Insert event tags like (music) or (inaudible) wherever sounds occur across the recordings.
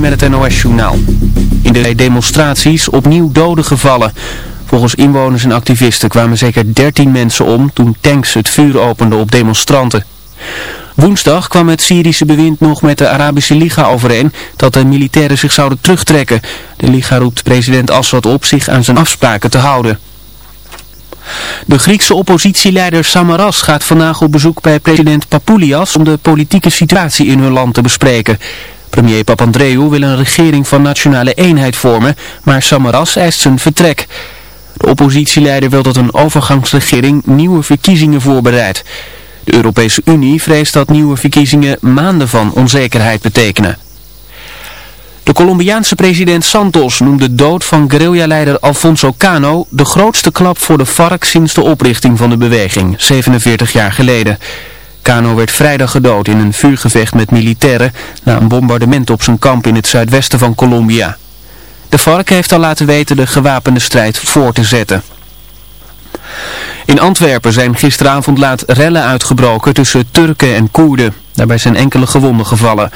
Met het NOS-journaal. In de demonstraties opnieuw doden gevallen. Volgens inwoners en activisten kwamen zeker 13 mensen om toen tanks het vuur openden op demonstranten. Woensdag kwam het Syrische bewind nog met de Arabische Liga overeen dat de militairen zich zouden terugtrekken. De Liga roept president Assad op zich aan zijn afspraken te houden. De Griekse oppositieleider Samaras gaat vandaag op bezoek bij president Papoulias om de politieke situatie in hun land te bespreken. Premier Papandreou wil een regering van nationale eenheid vormen, maar Samaras eist zijn vertrek. De oppositieleider wil dat een overgangsregering nieuwe verkiezingen voorbereidt. De Europese Unie vreest dat nieuwe verkiezingen maanden van onzekerheid betekenen. De Colombiaanse president Santos noemde de dood van guerrilla-leider Alfonso Cano de grootste klap voor de FARC sinds de oprichting van de beweging, 47 jaar geleden. Cano werd vrijdag gedood in een vuurgevecht met militairen na een bombardement op zijn kamp in het zuidwesten van Colombia. De FARC heeft al laten weten de gewapende strijd voor te zetten. In Antwerpen zijn gisteravond laat rellen uitgebroken tussen Turken en Koerden. Daarbij zijn enkele gewonden gevallen.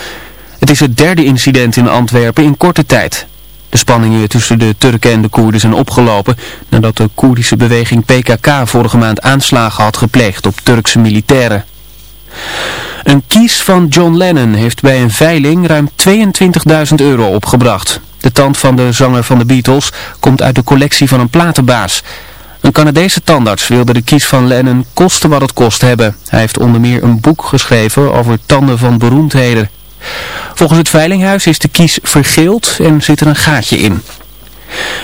Het is het derde incident in Antwerpen in korte tijd. De spanningen tussen de Turken en de Koerden zijn opgelopen nadat de Koerdische beweging PKK vorige maand aanslagen had gepleegd op Turkse militairen. Een kies van John Lennon heeft bij een veiling ruim 22.000 euro opgebracht. De tand van de zanger van de Beatles komt uit de collectie van een platenbaas. Een Canadese tandarts wilde de kies van Lennon kosten wat het kost hebben. Hij heeft onder meer een boek geschreven over tanden van beroemdheden. Volgens het Veilinghuis is de kies vergeeld en zit er een gaatje in.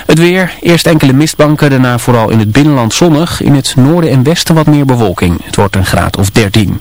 Het weer, eerst enkele mistbanken, daarna vooral in het binnenland zonnig. In het noorden en westen wat meer bewolking. Het wordt een graad of 13.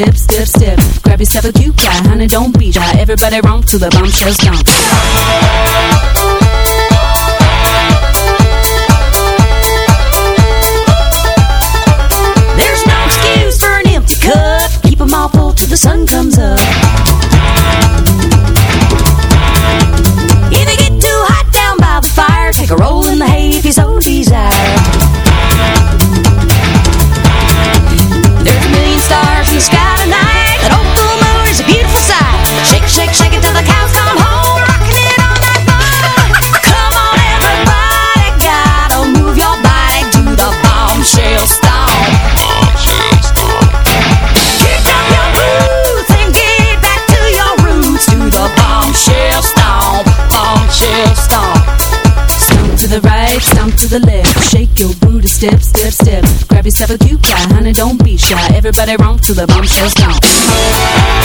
Step, step, step. Grab yourself a cute guy, honey, don't be shy. Everybody romp to the bombshell stomp. except for cute guy. Honey, don't be shy. Everybody wrong till the bomb sells down.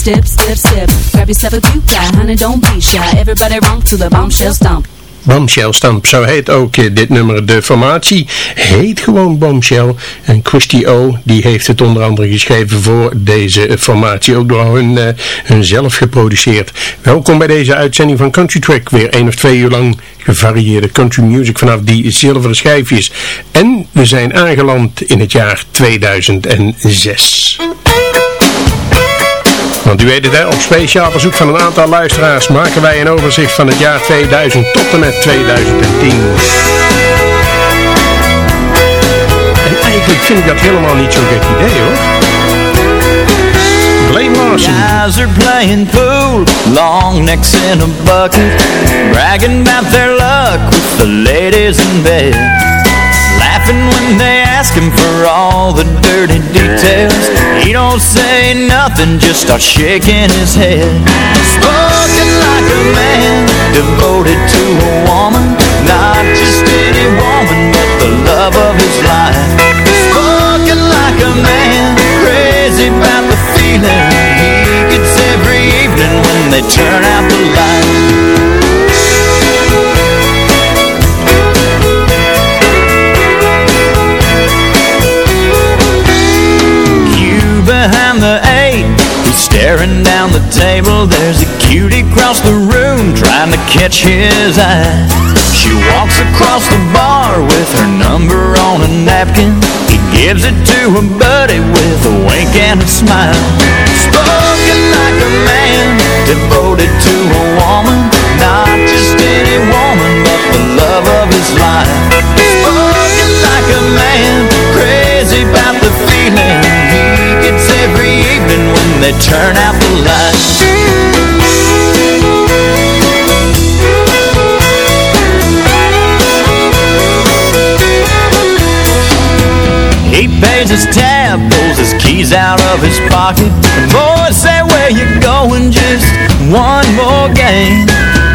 Step, step, step. Grab yourself a cute honey, don't be shy. Everybody romp to the bombshell stomp. Bombshell Stamp, zo heet ook eh, dit nummer. De formatie heet gewoon Bombshell. En Christy O, die heeft het onder andere geschreven voor deze formatie. Ook door hun, eh, hun zelf geproduceerd. Welkom bij deze uitzending van Country Track. Weer één of twee uur lang gevarieerde country music vanaf die zilveren schijfjes. En we zijn aangeland in het jaar 2006. Want u weet het hè, op speciaal verzoek van een aantal luisteraars maken wij een overzicht van het jaar 2000 tot en met 2010. En eigenlijk vind ik dat helemaal niet zo'n gek idee hoor. Blame Larson. Guys are playing pool, long necks in a bucket, bragging about their luck with the ladies in bed. Laughing when they ask him for all the dirty details. He don't say nothing, just starts shaking his head. Spoken like a man, devoted to a woman, not just any woman, but the love of his life. Spoken like a man, crazy about the feeling he gets every evening when they turn out the lights. Staring down the table. There's a cutie across the room trying to catch his eye. She walks across the bar with her number on a napkin. He gives it to her buddy with a wink and a smile. Spoken like a man, devoted to a woman, not just any woman, but the love of his life. Spoken like a man, crazy about evening when they turn out the lights. He pays his tab, pulls his keys out of his pocket. The boys say, where you going? Just one more game.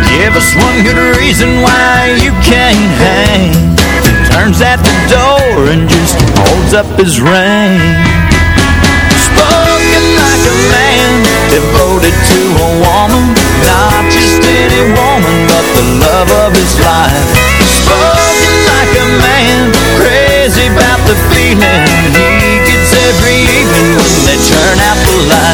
Give us one good reason why you can't hang. Turns at the door and just holds up his ring. Any woman, but the love of his life. Spoken like a man, crazy about the feeling he gets every evening when they turn out the lights.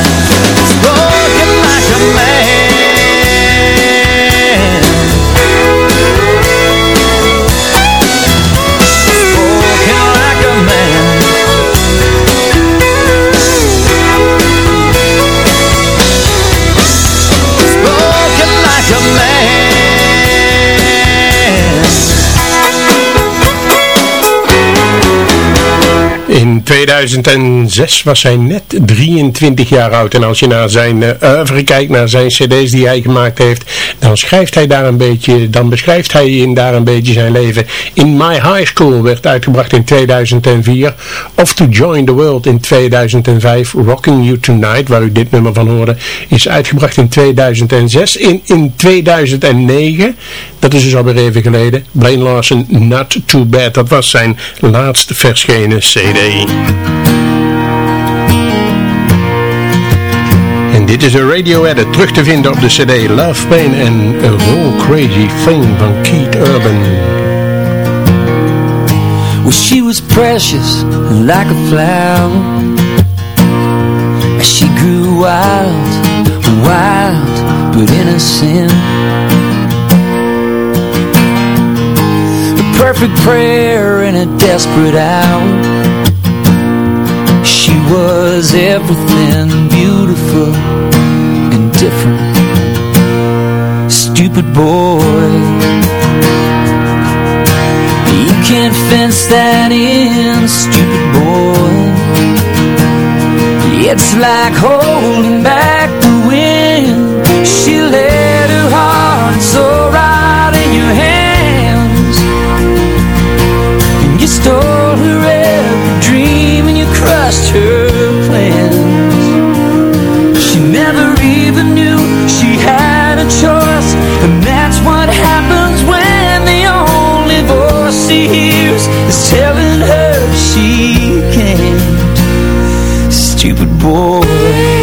In 2006 was hij net 23 jaar oud. En als je naar zijn uh, kijkt, naar zijn cd's die hij gemaakt heeft, dan schrijft hij daar een beetje, dan beschrijft hij in daar een beetje zijn leven. In My High School werd uitgebracht in 2004. Of To Join the World in 2005. Rocking You Tonight, waar u dit nummer van hoorde, is uitgebracht in 2006. In, in 2009, dat is dus alweer even geleden, Blaine Larson, Not Too Bad. Dat was zijn laatste verschenen cd. Dit is een radio edit terug te vinden op de cd Love Pain and A Whole Crazy Thing van Keith Urban. Well, she was precious like a flower. As she grew wild, wild but innocent A perfect prayer in a desperate hour was everything beautiful and different. Stupid boy. You can't fence that in, stupid boy. It's like holding back the wind. She let her heart so right in your hands. And you stole her Crushed her plans. She never even knew she had a choice And that's what happens when the only voice she hears Is telling her she can't. Stupid boy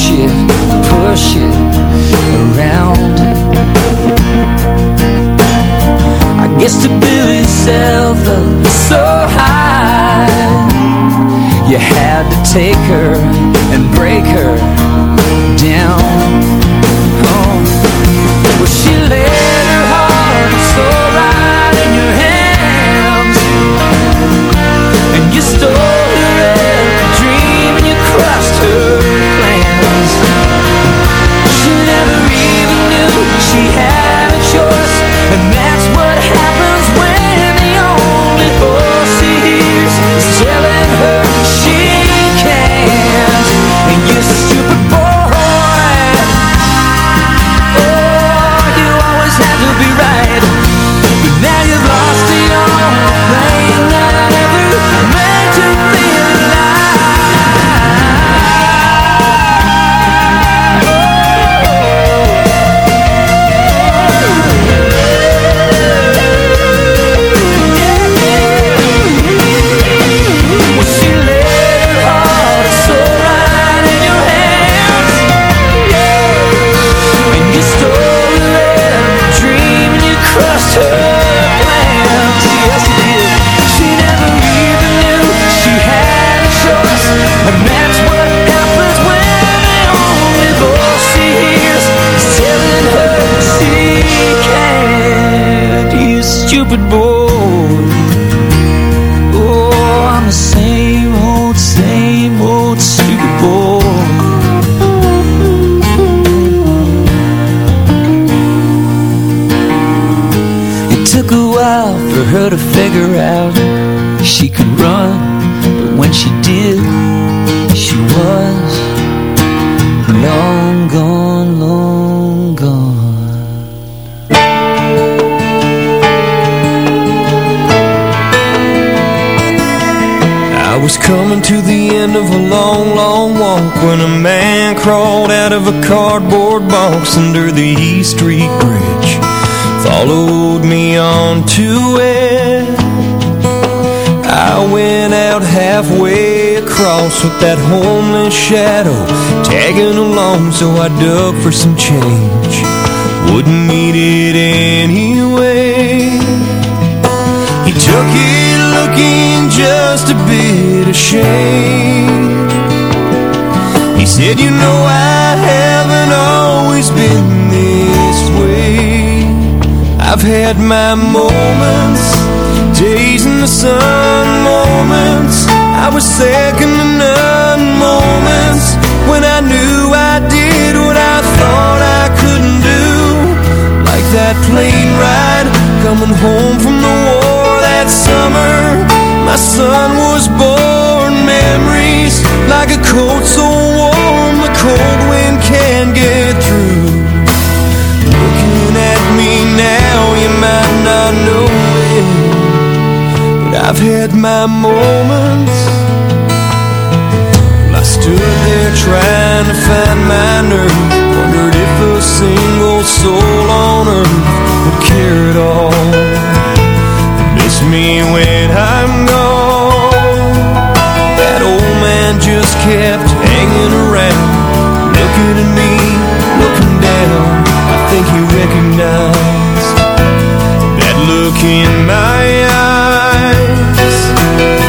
push it, push it around. I guess to build yourself up so high. You had to take her and break her down cardboard box Under the East Street Bridge. Followed me onto it I went out halfway across With that homeless shadow Tagging along So I dug for some change. Wouldn't need it anyway. He took it looking just a bit ashamed said, you know I haven't always been this way I've had my moments, days in the sun moments. I was second to none moments when I knew I did what I thought I couldn't do. Like that plane ride coming home from the war that summer. My son was born, memories like a coat so warm the cold wind can't get through. Looking at me now, you might not know it, but I've had my moments. I stood there trying to find my nerve, wondered if a single soul on earth would care at all. Miss me when I'm gone. Just kept hanging around, looking at me, looking down. I think he recognized that look in my eyes.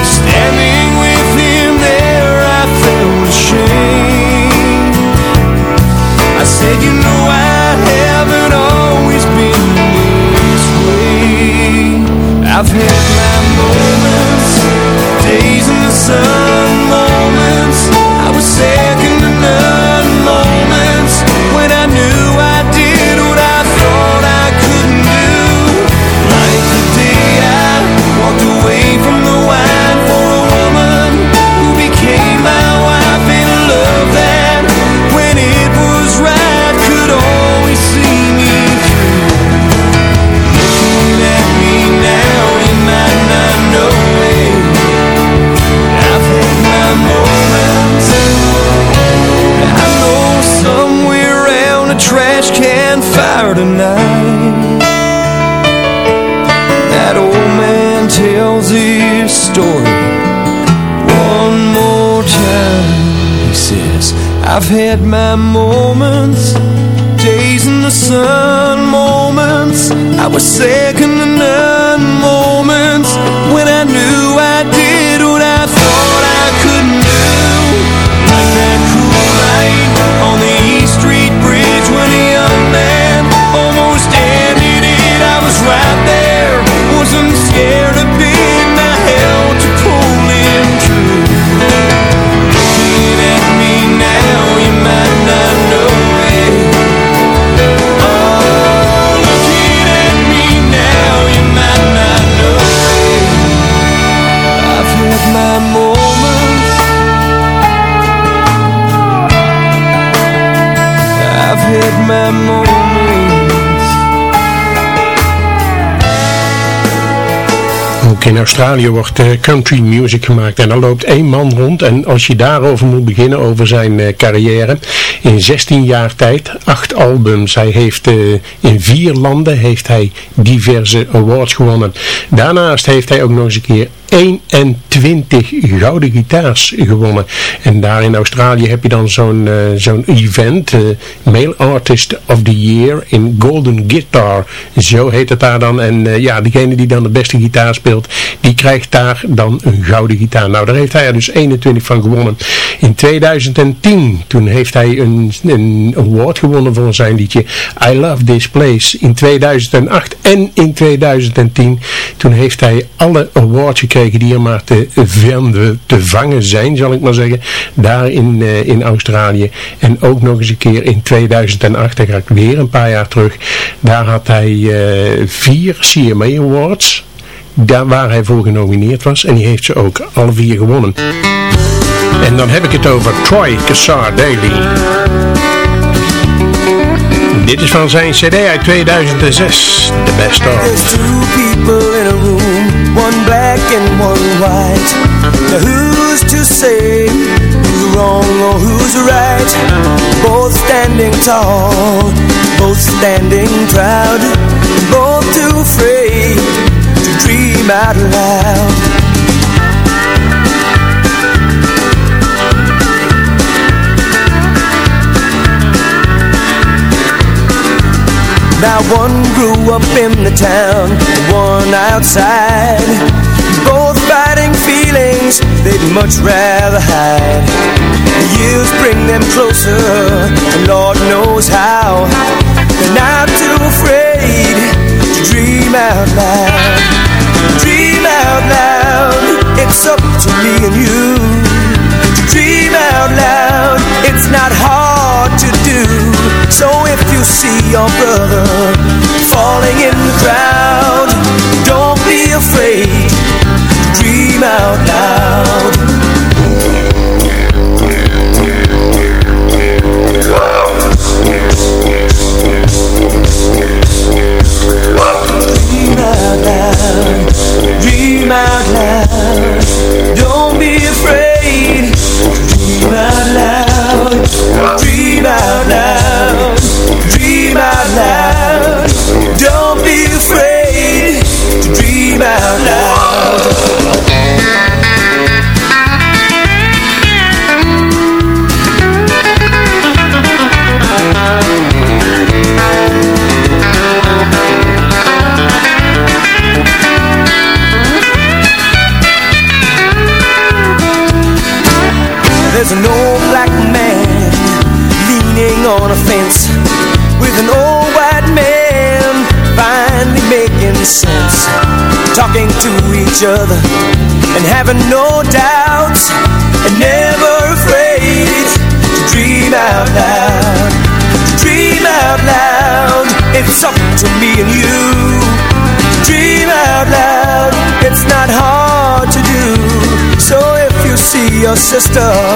Standing with him there, I felt ashamed. I said, you know I haven't always been this way. I've had my moments, days in the sun at my in Australië wordt eh, country music gemaakt. En er loopt één man rond. En als je daarover moet beginnen, over zijn eh, carrière, in 16 jaar tijd, acht albums. Hij heeft eh, in vier landen heeft hij diverse awards gewonnen. Daarnaast heeft hij ook nog eens een keer 21 gouden gitaars gewonnen. En daar in Australië heb je dan zo'n eh, zo'n event, eh, Male Artist of the Year in Golden Guitar. Zo heet het daar dan. En ja, degene die dan de beste gitaar speelt, die krijgt daar dan een gouden gitaar. Nou, daar heeft hij er dus 21 van gewonnen. In 2010, toen heeft hij een, een award gewonnen voor zijn liedje I Love This Place. In 2008 en in 2010, toen heeft hij alle awards gekregen die er maar te, te vangen zijn, zal ik maar zeggen, daar in, eh, in Australië. En ook nog eens een keer in 2008, daar ga ik weer een paar jaar terug, daar had hij eh, vier CMA Awards, daar waar hij voor genomineerd was. En die heeft ze ook alle vier gewonnen. En dan heb ik het over Troy Cassar Daly. Dit is van zijn cd uit 2006, The Best Of. There's two people in a room, one black and one white. Now who's to say who's wrong or who's right? Both standing tall, both standing proud, both too afraid to dream out loud. Now one grew up in the town, one outside Both fighting feelings they'd much rather hide The years bring them closer, and Lord knows how They're not too afraid to Dream out loud. Dream out loud. It's up to me and you. To dream out loud. It's not hard to do. So if you see your brother Stop.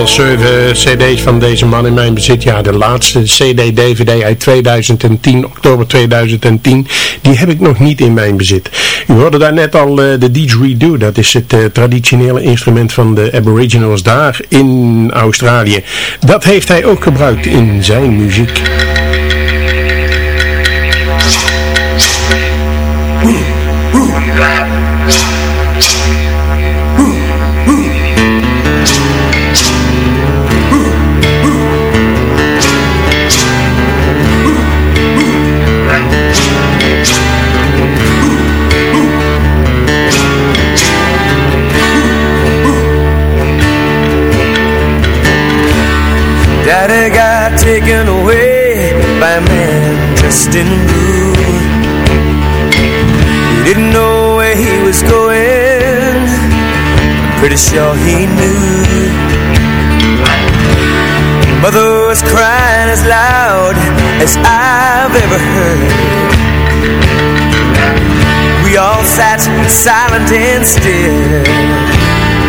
Inmiddels zeven cd's van deze man in mijn bezit. Ja, de laatste cd-dvd uit 2010, oktober 2010, die heb ik nog niet in mijn bezit. U hoorde daar net al eh, de didgeridoo. Dat is het eh, traditionele instrument van de aboriginals daar in Australië. Dat heeft hij ook gebruikt in zijn muziek. Daddy got taken away by a man dressed in blue. He didn't know where he was going. Pretty sure he knew. Mother was crying as loud as I've ever heard. We all sat silent and still,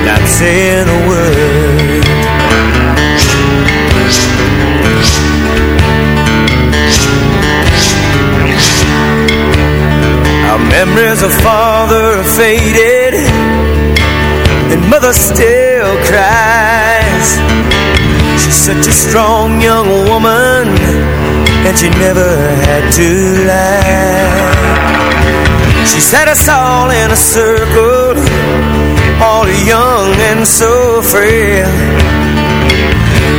not saying a word. Memories of father are faded And mother still cries. She's such a strong young woman And she never had to lie. She set us all in a circle All young and so frail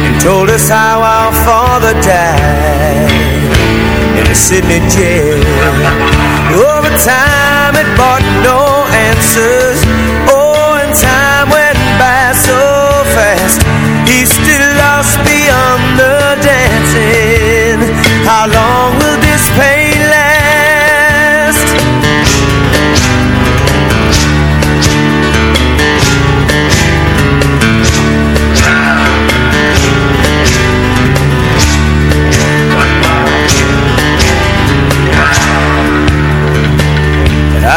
And told us how our father died in Sydney jail. Over time it brought no answers. Oh, and time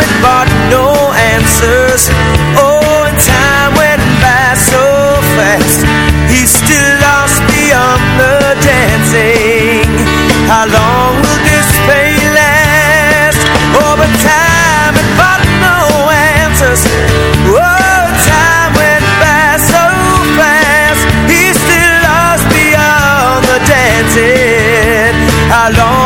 it brought no answers. Oh, time went by so fast. He's still lost beyond the dancing. How long will this pain last? Oh, Over time it brought no answers. Oh, time went by so fast. He's still lost beyond the dancing. How long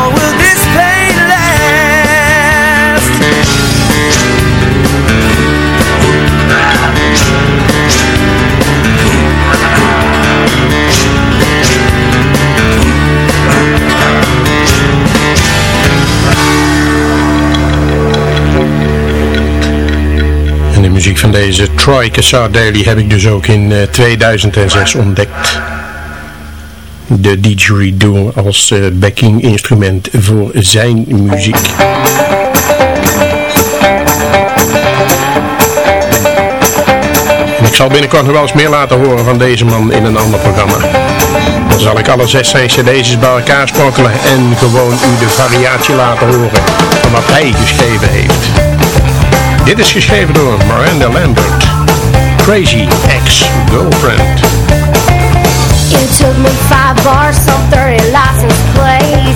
van deze Troy Cassar-Daly heb ik dus ook in eh, 2006 ontdekt. De didgeridoo als eh, backing instrument voor zijn muziek. Ik zal binnenkort nog wel eens meer laten horen van deze man in een ander programma. Dan zal ik alle zes zijn bij elkaar sprokkelen en gewoon u de variatie laten horen van wat hij geschreven heeft. Dit is geschreven door Miranda Lambert. Crazy Ex-Girlfriend. You took me five bars, some 30 license plates.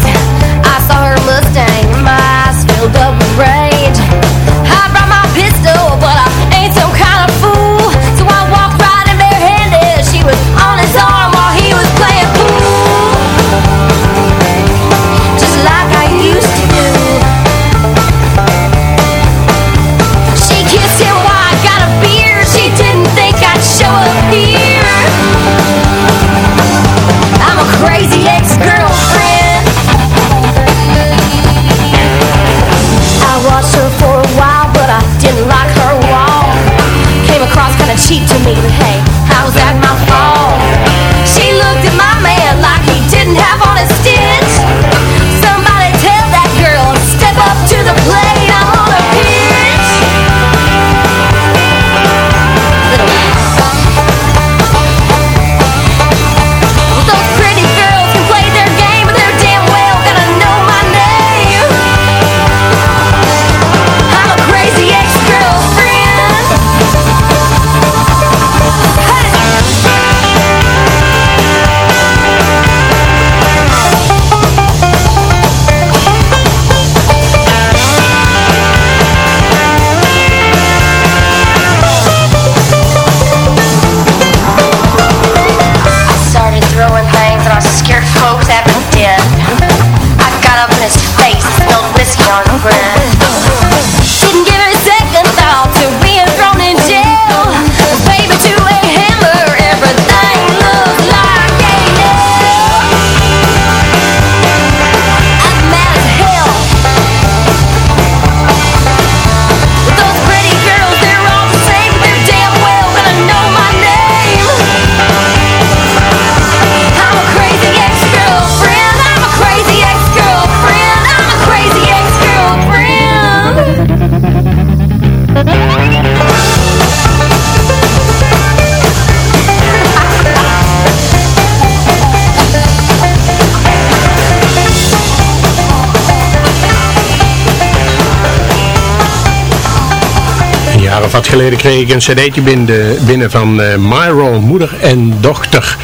Geleden kreeg ik een cd'tje binnen, binnen van eh Myro, moeder en dochter.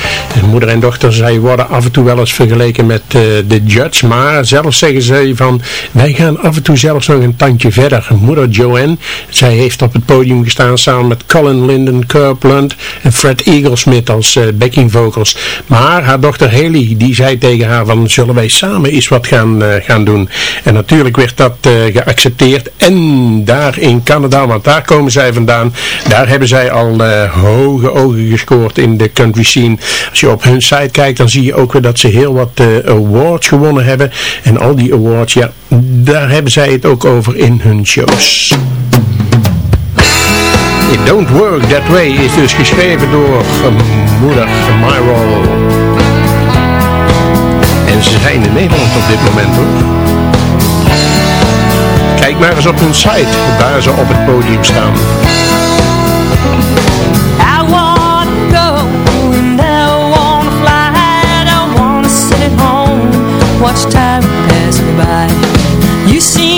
Moeder en dochter, zij worden af en toe wel eens vergeleken met eh, de Judge. Maar zelfs zeggen ze van, wij gaan af en toe zelfs nog een tandje verder. Moeder Joanne, zij heeft op het podium gestaan samen met Colin Linden Copeland en Fred Eaglesmith als eh, backing vocals. Maar haar dochter Haley, die zei tegen haar van, zullen wij samen eens wat gaan, eh, gaan doen. En natuurlijk werd dat geaccepteerd. En daar in Canada, want daar komen zij vandaan, daar hebben zij al hoge ogen gescoord in de country scene. Als je op hun site kijkt, dan zie je ook weer dat ze heel wat eh, awards gewonnen hebben. En al die awards, ja, daar hebben zij het ook over in hun shows. It Don't Work That Way is dus geschreven door moeder Myro. En ze zijn in Nederland op dit moment hoor. Kijk maar eens op hun site, waar ze op het podium staan. You see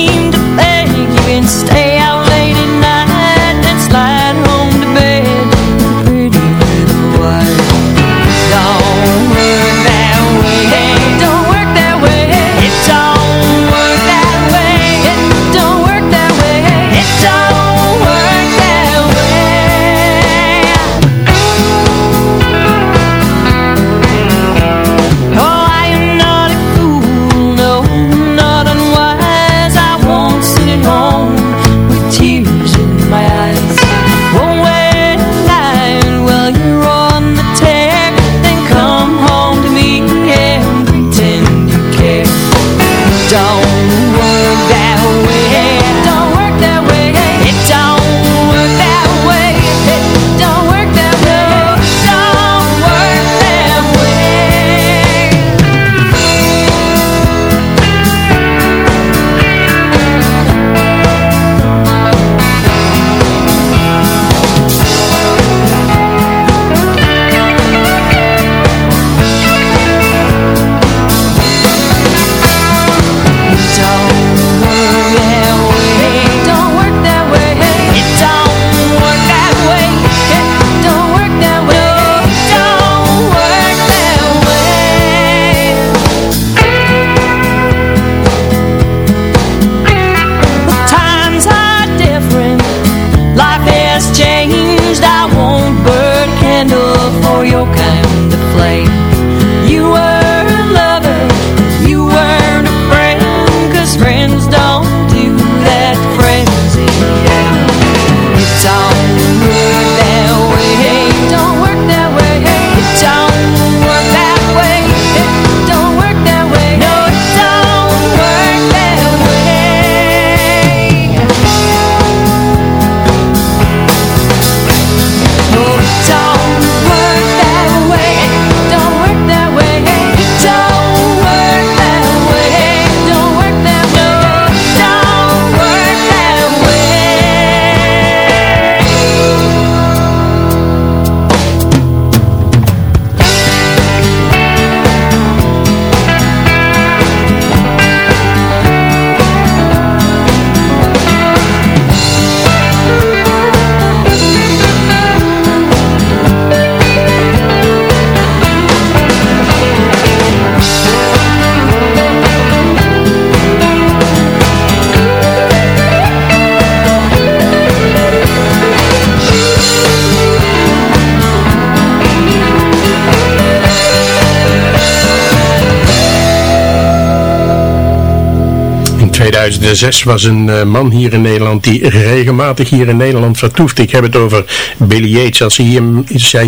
2006 was een eh, man hier in Nederland die regelmatig hier in Nederland vertoeft. Ik heb het over Billy Yates. Als hij hier,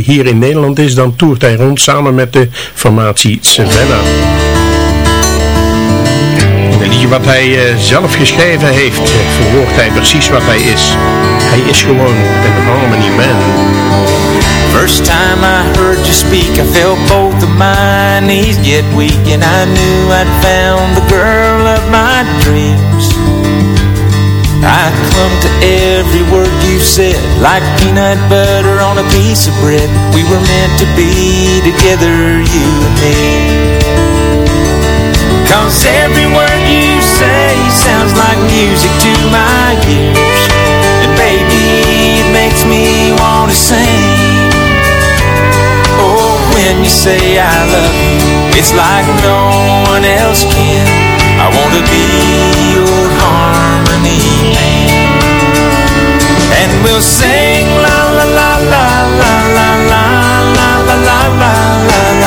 hier in Nederland is, dan toert hij rond samen met de formatie Savannah. Een wat hij eh, zelf geschreven heeft, verwoordt hij precies wat hij is. Hij is gewoon een harmony man. First time I heard you speak, I felt both of my knees get weak, and I knew I'd found the girl of my dreams. I clung to every word you said, like peanut butter on a piece of bread. We were meant to be together, you and me. Cause every word you say sounds like music to my ears, and baby, it makes me wanna sing. Oh, when you say I love you, it's like no one else can. I wanna be your harmony man. And we'll sing la la la la la la la la la la la la la la la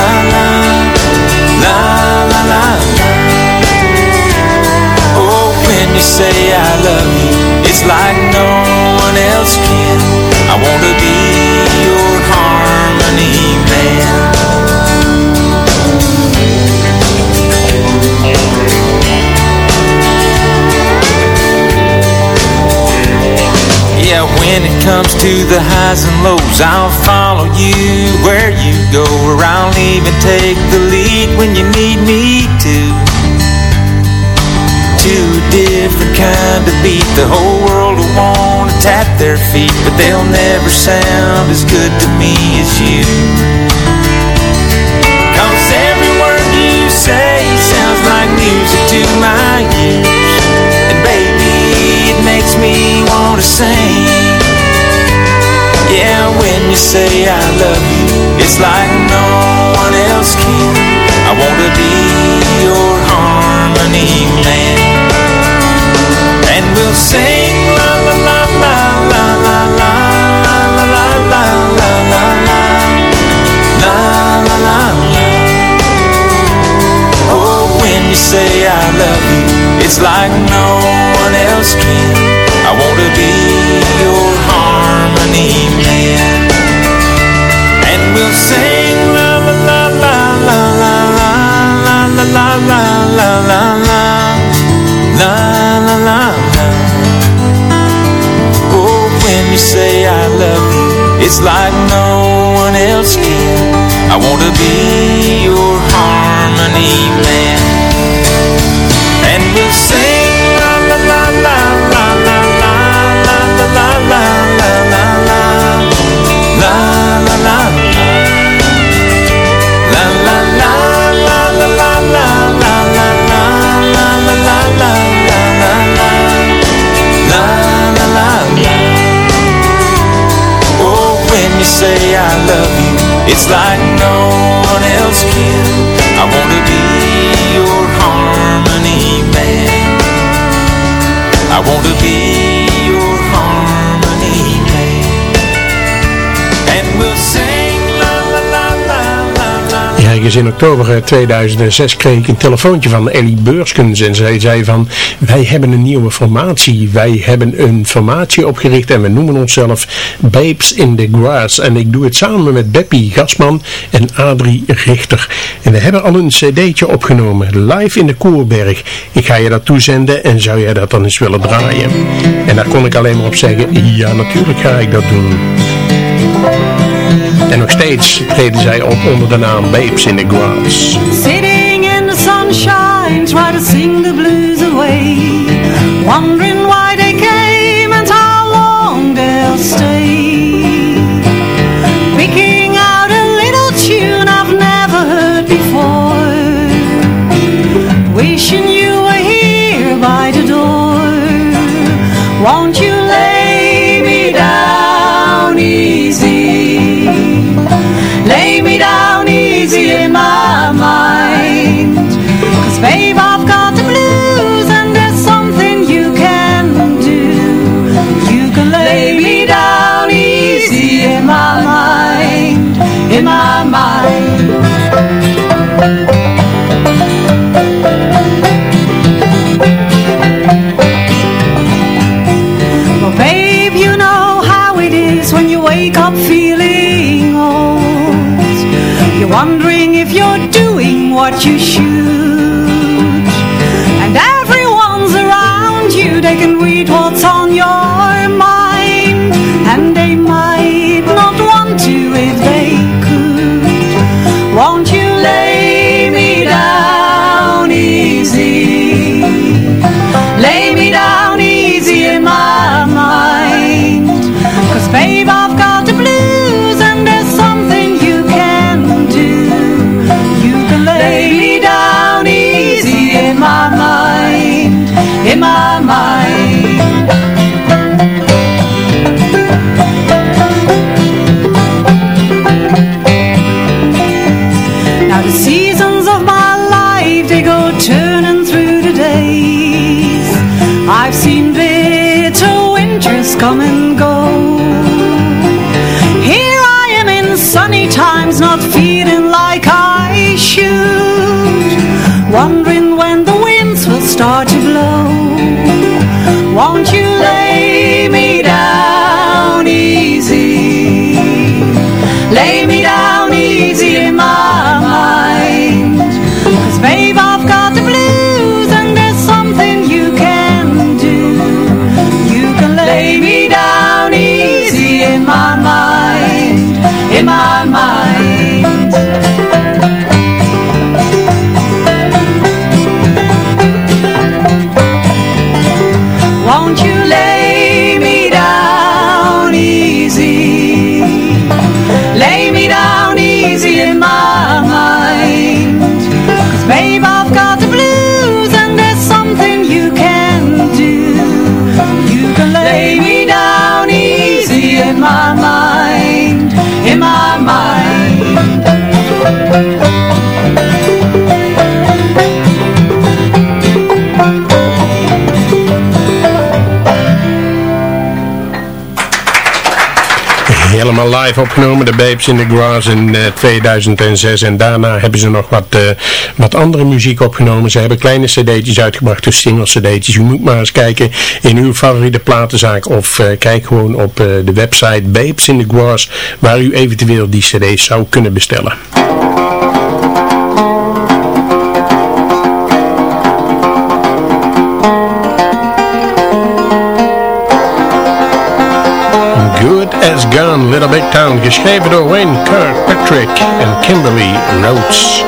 you say I love you, it's like no one else can. I wanna be your harmony man. Yeah, when it comes to the highs and lows, I'll follow you where you go, or I'll even take the lead when you need me to. To a different kind of beat, the whole world will wanna tap their feet, but they'll never sound as good to me as you. Cause every word you say sounds like music to my ears, and baby, it makes me wanna sing. Yeah, when you say I love you, it's like no sing la la la la la la la la la la la la la la la la Oh, when you say I love you, it's like no one else can. I wanna be I love you, it's like no one else can. I wanna be your harmony man. Say I love you, it's like no one else can. I wanna be your harmony man. I wanna be In oktober eh, 2006 kreeg ik een telefoontje van Ellie Beurskens en zij zei van wij hebben een nieuwe formatie, wij hebben een formatie opgericht en we noemen onszelf Babes in the Grass. En ik doe het samen met Beppie Gasman en Adrie Richter. En we hebben al een cd'tje opgenomen live in de Koerberg. Ik ga je dat toezenden en zou jij dat dan eens willen draaien? En daar kon ik alleen maar op zeggen ja natuurlijk ga ik dat doen en nog steeds treden zij op onder de naam Babes in the Grass. Sitting in the sunshine, try to sing the blues away. Wondering what you should See Nou live opgenomen, de Babes in the Grass in eh, 2006. En daarna hebben ze nog wat, eh, wat andere muziek opgenomen. Ze hebben kleine cd'tjes uitgebracht, dus single cd'tjes. U moet maar eens kijken in uw favoriete platenzaak of eh, kijk gewoon op de website Babes in the Grass waar u eventueel die cd's zou kunnen bestellen. Town, geschreven door Wayne Kirkpatrick en Kimberly Rhodes.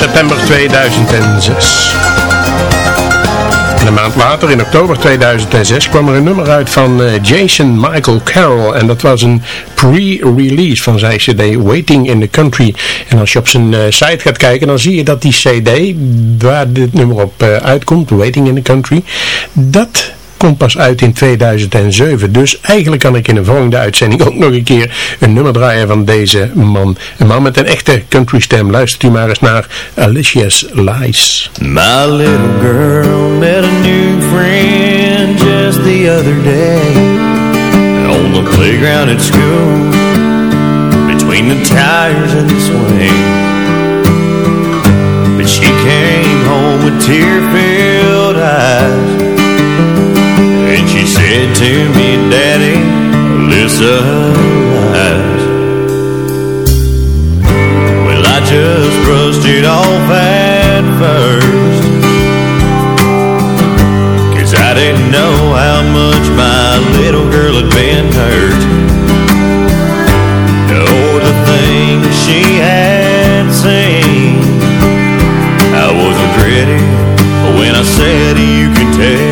September 2006. En een maand later, in oktober 2006, kwam er een nummer uit van eh, Jason Michael Carroll. En dat was een pre-release van zijn cd Waiting in the Country. En als je op zijn eh, site gaat kijken, dan zie je dat die cd, waar dit nummer op eh, uitkomt, Waiting in the Country, dat komt pas uit in 2007. Dus eigenlijk kan ik in een volgende uitzending ook nog een keer een nummer draaien van deze man. Een man met een echte country stem. Luistert u maar eens naar Alicia's Lies. My little girl met a new friend just the other day On the playground at school Between the tires and the swing But she came home with tear-filled eyes said to me, Daddy, Alyssa lies Well, I just brushed it off at first Cause I didn't know how much my little girl had been hurt. Or the things she had seen I wasn't ready when I said you could tell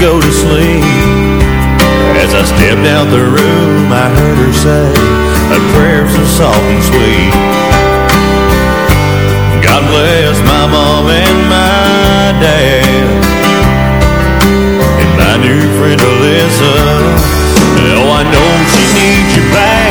go to sleep. As I stepped out the room I heard her say a prayer so soft and sweet. God bless my mom and my dad And my new friend Alyssa. Oh, I know she needs you bad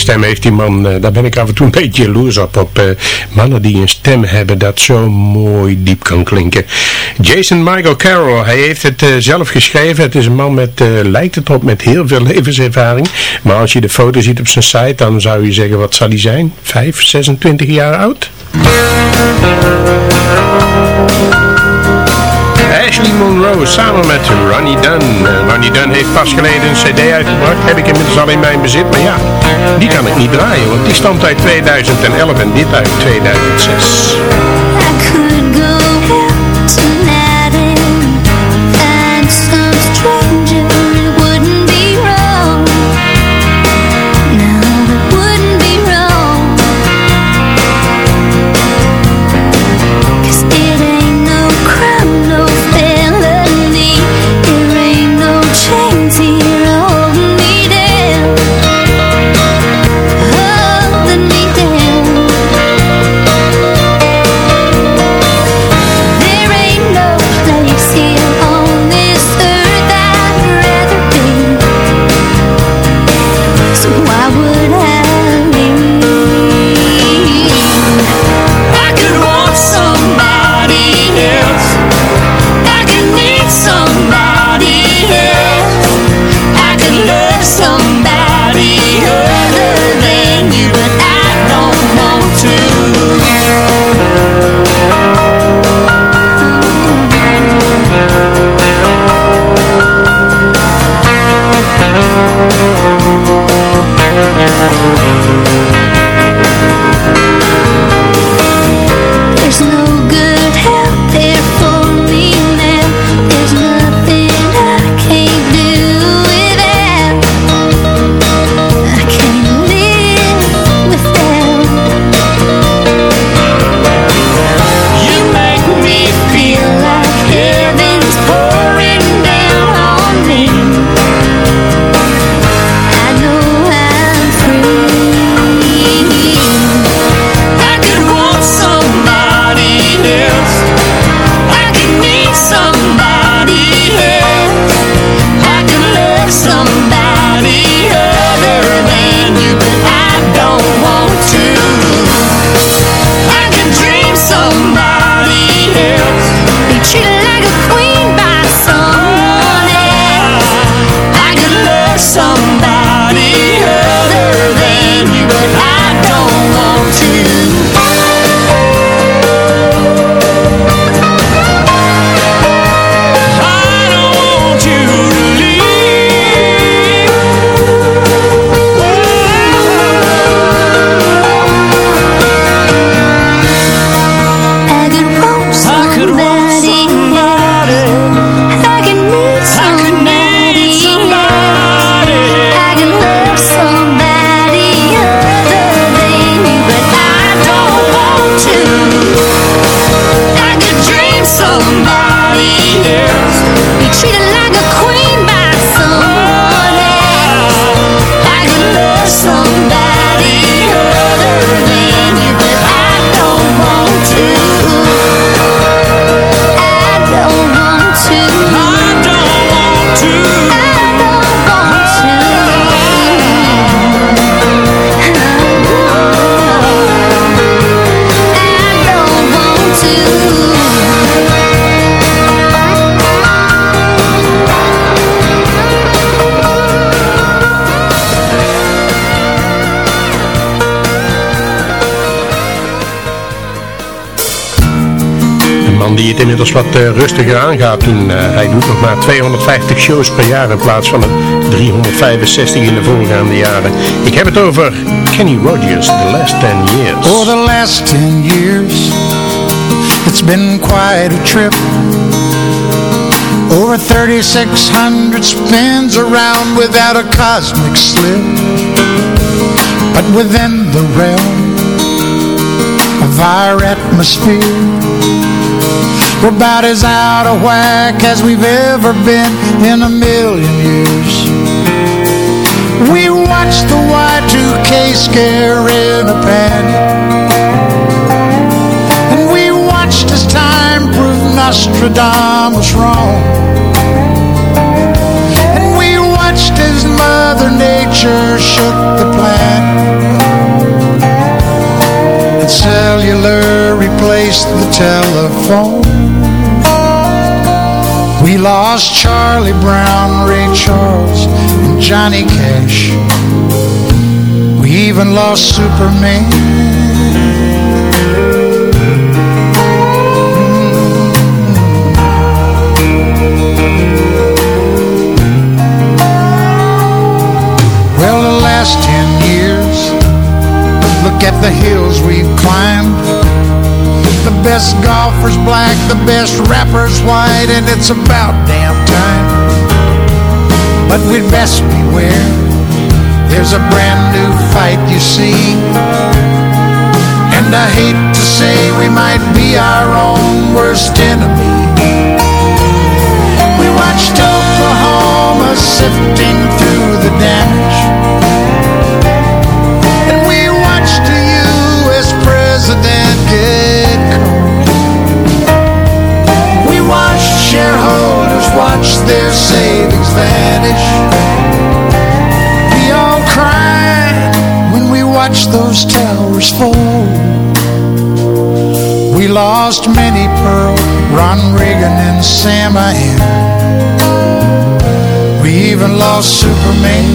stem heeft die man. Eh, daar ben ik af en toe een (laughs) beetje jaloers op. Op eh, mannen die een stem hebben dat zo mooi diep kan klinken. Jason Michael Carroll, hij heeft het eh, zelf geschreven. Het is een man met, lijkt het op, met heel veel (laughs) levenservaring. Maar als je de foto ziet op zijn site, dan zou je zeggen, wat zal hij zijn? 5, 26 jaar oud? Samen met Ronnie Dunn. Uh, Ronnie Dunn heeft pas geleden een cd uitgebracht. Heb ik inmiddels al in mijn bezit. Maar ja, die kan ik niet draaien. Want die stamt uit 2011 en dit uit 2006. Inmiddels wat uh, rustiger aangaat. Toen, uh, hij doet nog maar 250 shows per jaar in plaats van een 365 in de voorgaande jaren. Ik heb het over Kenny Rogers, The Last 10 Years. For the last 10 years, it's been quite a trip. Over 3600 spins around without a cosmic slip. But within the realm of our atmosphere We're about as out of whack as we've ever been in a million years. We watched the Y2K scare in a panic. And we watched as time proved Nostradamus wrong. And we watched as Mother Nature shook the planet. And cellular replaced the telephone lost Charlie Brown, Ray Charles, and Johnny Cash. We even lost Superman. Well, the last ten years, look at the hills we've climbed. Best golfers black, the best rappers white, and it's about damn time. But we'd best beware, there's a brand new fight, you see. And I hate to say we might be our own worst enemy. We watched Oklahoma sifting through the damage. Watch their savings vanish. We all cried when we watched those towers fall. We lost many Pearl, Ron Reagan, and Sam I am. We even lost Superman.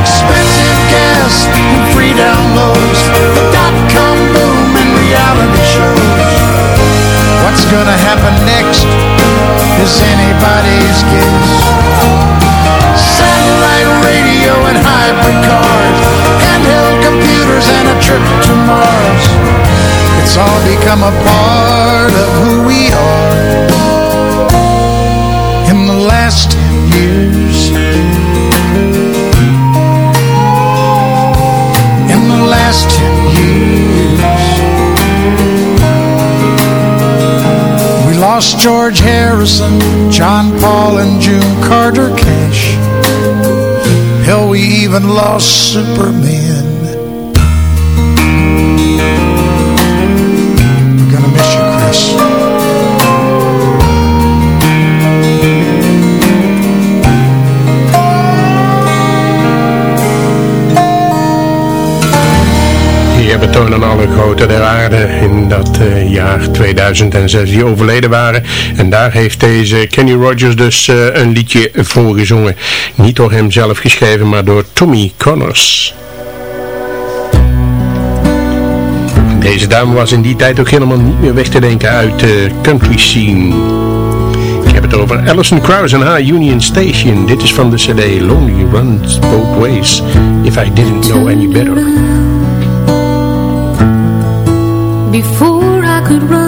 Expensive gas and free downloads, the dot-com boom and reality shows. What's gonna happen next is anybody's guess. Satellite radio and hybrid cars, handheld computers and a trip to Mars. It's all become a part of who we are in the last ten years. Lost George Harrison, John Paul, and June Carter Cash. Hell, we even lost Superman. Alle groten der aarde in dat eh, jaar 2006 die overleden waren. En daar heeft deze Kenny Rogers dus eh, een liedje voor gezongen. Niet door hem zelf geschreven, maar door Tommy Connors. Deze dame was in die tijd ook helemaal niet meer weg te denken uit de country scene. Ik heb het over Alison Krauss en haar Union Station. Dit is van de cd Lonely Runs Both Ways. If I Didn't Know Any Better. Before I could run,